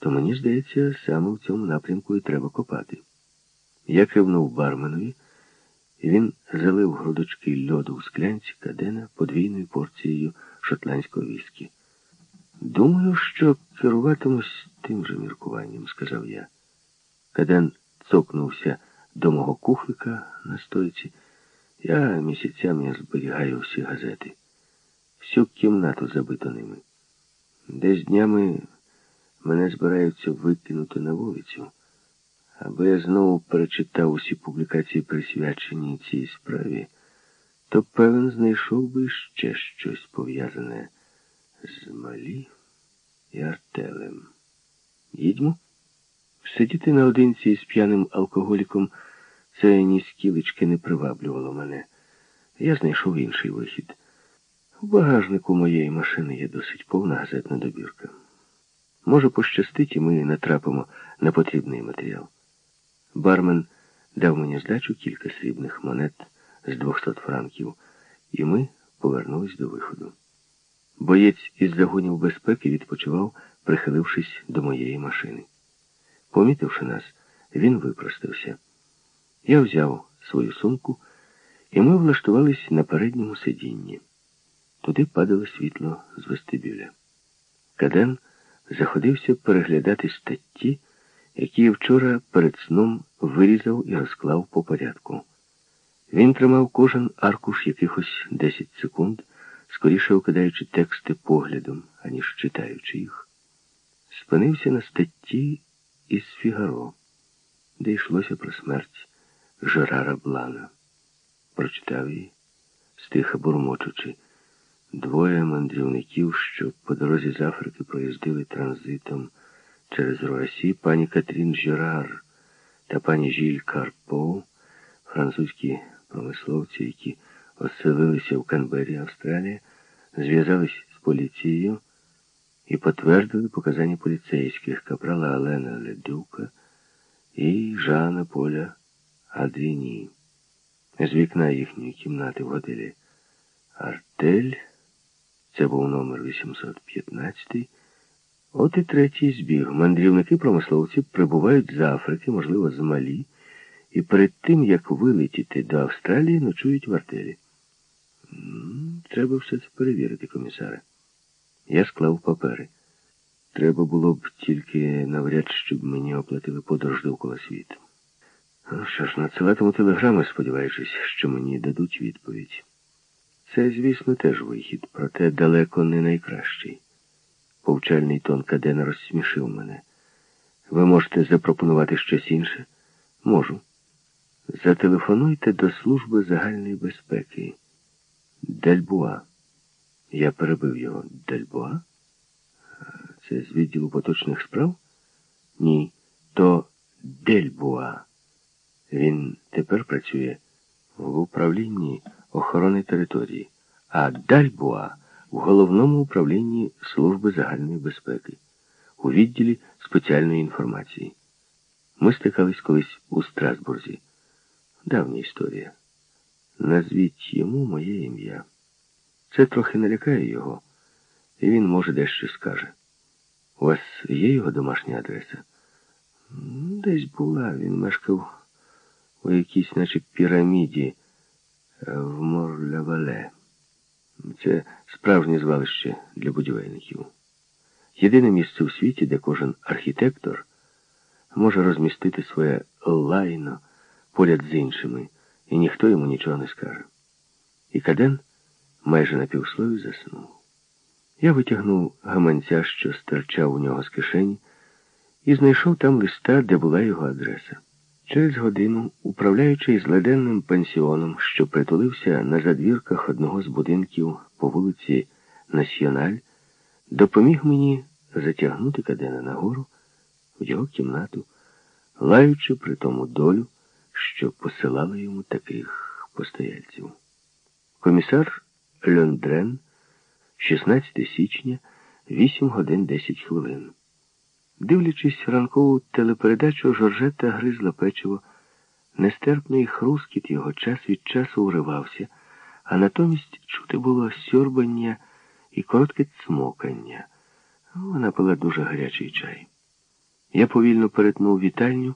то мені здається, саме в цьому напрямку і треба копати. Я кивнув барменові, і він залив грудочки льоду в склянці кадена подвійною порцією шотландського віскі. Думаю, що керуватимусь тим же міркуванням, сказав я. Каден цокнувся до мого кухлика на стойці. Я місяцями зберігаю всі газети. Всю кімнату забито ними. Десь днями мене збираються викинути на вулицю, аби я знову перечитав усі публікації, присвячені цій справі, то певен знайшов би ще щось пов'язане з Малі і артелем. Їдьмо? Сидіти наодинці з п'яним алкоголіком це ні скілечки не приваблювало мене. Я знайшов інший вихід. У багажнику моєї машини є досить повна газетна добірка. Може, пощастить, і ми натрапимо на потрібний матеріал. Бармен дав мені здачу кілька срібних монет з 200 франків, і ми повернулись до виходу. Боєць із загонів безпеки відпочивав, прихилившись до моєї машини. Помітивши нас, він випростався. Я взяв свою сумку, і ми влаштувались на передньому сидінні. Туди падало світло з вестибюля. Каден заходився переглядати статті, які вчора перед сном вирізав і розклав по порядку. Він тримав кожен аркуш якихось 10 секунд, скоріше окидаючи тексти поглядом, аніж читаючи їх. Спинився на статті із Фігаро, де йшлося про смерть Жерара Блана. Прочитав її, стиха бурмочучи. Двоє мандрівників, що по дорозі з Африки проїздили транзитом через Руасі, пані Катрін Жерар та пані Жіль Карпо, французькі промисловці, які оселилися в Канбері, Австралія, зв'язались з поліцією і підтвердили показання поліцейських капрала Алена Ледюка і Жана Поля Адріні. З вікна їхньої кімнати в готелі Артель. Це був номер 815. От і третій збіг. Мандрівники-промисловці прибувають з Африки, можливо, з Малі, і перед тим, як вилетіти до Австралії, ночують в артелі. Треба все це перевірити, комісаре. Я склав папери. Треба було б тільки навряд, щоб мені оплатили подорож довкола світу. Ну що ж, надсилатиму телеграми, сподіваючись, що мені дадуть відповідь. Це, звісно, теж вихід, проте далеко не найкращий. Повчальний тон Кадена розсмішив мене. Ви можете запропонувати щось інше? Можу. Зателефонуйте до служби загальної безпеки. Дельбуа. Я перебив його. Дельбуа? Це з відділу поточних справ? Ні. То Дельбуа. Він тепер працює в управлінні охорони території, а Дальбуа в головному управлінні Служби загальної безпеки, у відділі спеціальної інформації. Ми стикались колись у Страсбурзі. Давня історія. Назвіть йому моє ім'я. Це трохи налякає його, і він, може, дещо скаже. У вас є його домашня адреса? Десь була, він мешкав у якійсь, наче піраміді в Морлявале. Це справжнє звалище для будівельників. Єдине місце у світі, де кожен архітектор може розмістити своє лайно поряд з іншими, і ніхто йому нічого не скаже. І Каден майже на півслові заснув. Я витягнув гаманця, що стирчав у нього з кишені, і знайшов там листа, де була його адреса. Через годину, управляючи зледенним пансіоном, що притулився на задвірках одного з будинків по вулиці Національ, допоміг мені затягнути Кадена нагору в його кімнату, лаючи при тому долю, що посилала йому таких постояльців. Комісар Льондрен, 16 січня, 8 годин 10 хвилин. Дивлячись ранкову телепередачу, Жоржета гризла печиво. Нестерпний хрускіт його час від часу уривався, а натомість чути було сьорбання і коротке цмокання. Вона пила дуже гарячий чай. Я повільно перетнув вітальню